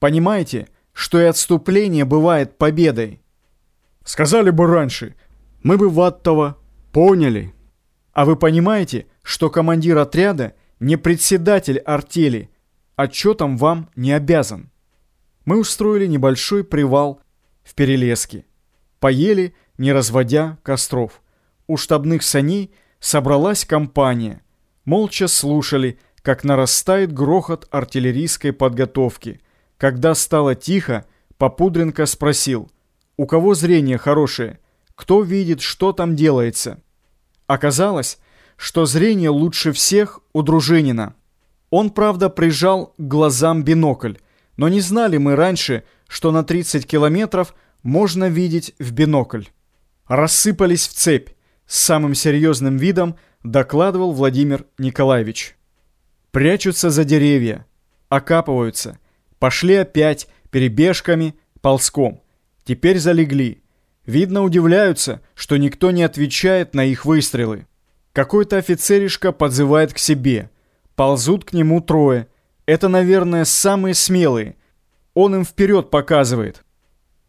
Понимаете, что и отступление бывает победой? Сказали бы раньше, мы бы Ваттова поняли. А вы понимаете, что командир отряда не председатель артели, отчетом вам не обязан? Мы устроили небольшой привал в Перелеске. Поели, не разводя костров. У штабных саней собралась компания. Молча слушали, как нарастает грохот артиллерийской подготовки. Когда стало тихо, Попудренко спросил, у кого зрение хорошее, кто видит, что там делается. Оказалось, что зрение лучше всех у Дружинина. Он, правда, прижал к глазам бинокль, но не знали мы раньше, что на 30 километров можно видеть в бинокль. Рассыпались в цепь. С самым серьезным видом докладывал Владимир Николаевич. Прячутся за деревья, окапываются. Пошли опять перебежками, ползком. Теперь залегли. Видно, удивляются, что никто не отвечает на их выстрелы. Какой-то офицеришка подзывает к себе. Ползут к нему трое. Это, наверное, самые смелые. Он им вперед показывает.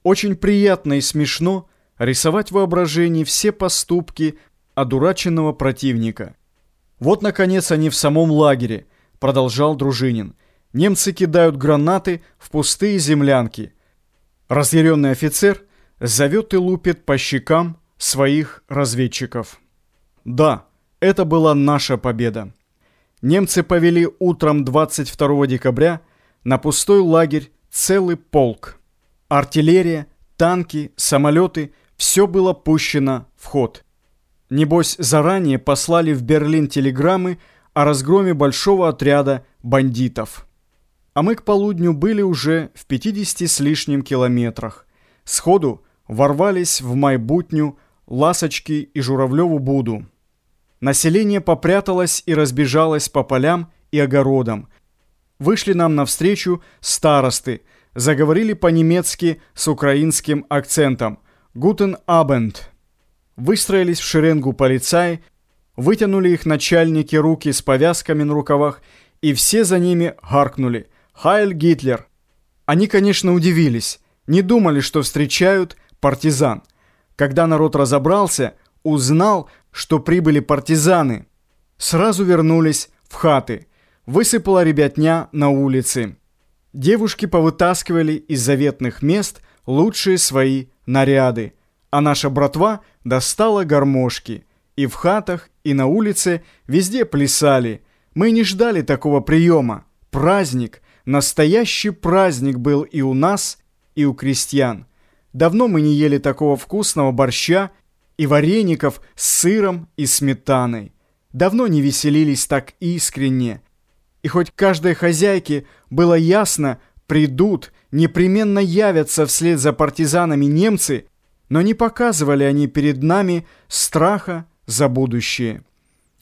Очень приятно и смешно рисовать в воображении все поступки одураченного противника. Вот, наконец, они в самом лагере, продолжал Дружинин. Немцы кидают гранаты в пустые землянки. Разъяренный офицер зовет и лупит по щекам своих разведчиков. Да, это была наша победа. Немцы повели утром 22 декабря на пустой лагерь целый полк. Артиллерия, танки, самолеты – все было пущено в ход. Небось, заранее послали в Берлин телеграммы о разгроме большого отряда бандитов. А мы к полудню были уже в 50 с лишним километрах. Сходу ворвались в Майбутню, Ласочки и Журавлеву Буду. Население попряталось и разбежалось по полям и огородам. Вышли нам навстречу старосты, заговорили по-немецки с украинским акцентом «Гутен Абенд». Выстроились в шеренгу полицаи, вытянули их начальники руки с повязками на рукавах, и все за ними гаркнули «Хайль Гитлер!». Они, конечно, удивились, не думали, что встречают партизан. Когда народ разобрался, узнал, что прибыли партизаны. Сразу вернулись в хаты. Высыпала ребятня на улице. Девушки повытаскивали из заветных мест лучшие свои наряды, а наша братва достала гармошки. И в хатах, и на улице везде плясали. Мы не ждали такого приема. Праздник, настоящий праздник был и у нас, и у крестьян. Давно мы не ели такого вкусного борща и вареников с сыром и сметаной. Давно не веселились так искренне. И хоть каждой хозяйке было ясно, придут, непременно явятся вслед за партизанами немцы, но не показывали они перед нами страха за будущее.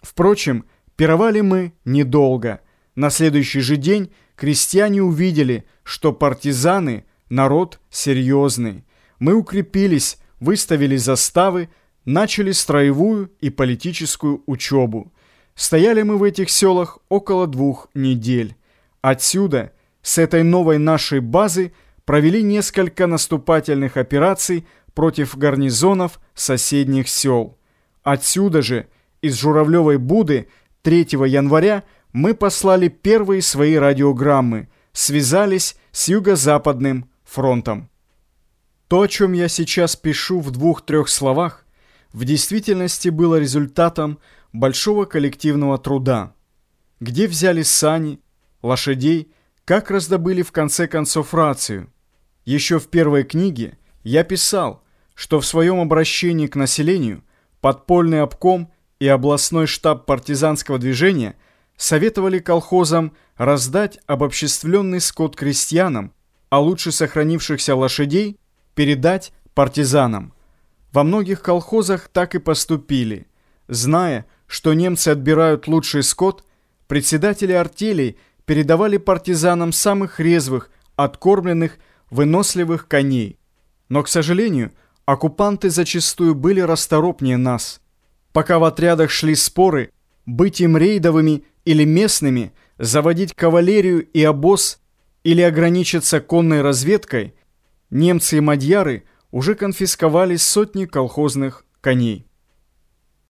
Впрочем, пировали мы недолго. На следующий же день крестьяне увидели, что партизаны – народ серьезный. Мы укрепились, выставили заставы, начали строевую и политическую учебу. Стояли мы в этих селах около двух недель. Отсюда, с этой новой нашей базы, провели несколько наступательных операций против гарнизонов соседних сел. Отсюда же, из Журавлевой Буды, 3 января, мы послали первые свои радиограммы, связались с Юго-Западным фронтом. То, о чем я сейчас пишу в двух-трех словах, в действительности было результатом большого коллективного труда. Где взяли сани, лошадей, как раздобыли в конце концов рацию. Еще в первой книге я писал, что в своем обращении к населению подпольный обком и областной штаб партизанского движения советовали колхозам раздать обобществленный скот крестьянам, а лучше сохранившихся лошадей передать партизанам. Во многих колхозах так и поступили. Зная, что немцы отбирают лучший скот, председатели артелей передавали партизанам самых резвых, откормленных, выносливых коней. Но, к сожалению, оккупанты зачастую были расторопнее нас. Пока в отрядах шли споры, быть им рейдовыми или местными, заводить кавалерию и обоз, или ограничиться конной разведкой, немцы и мадьяры уже конфисковали сотни колхозных коней.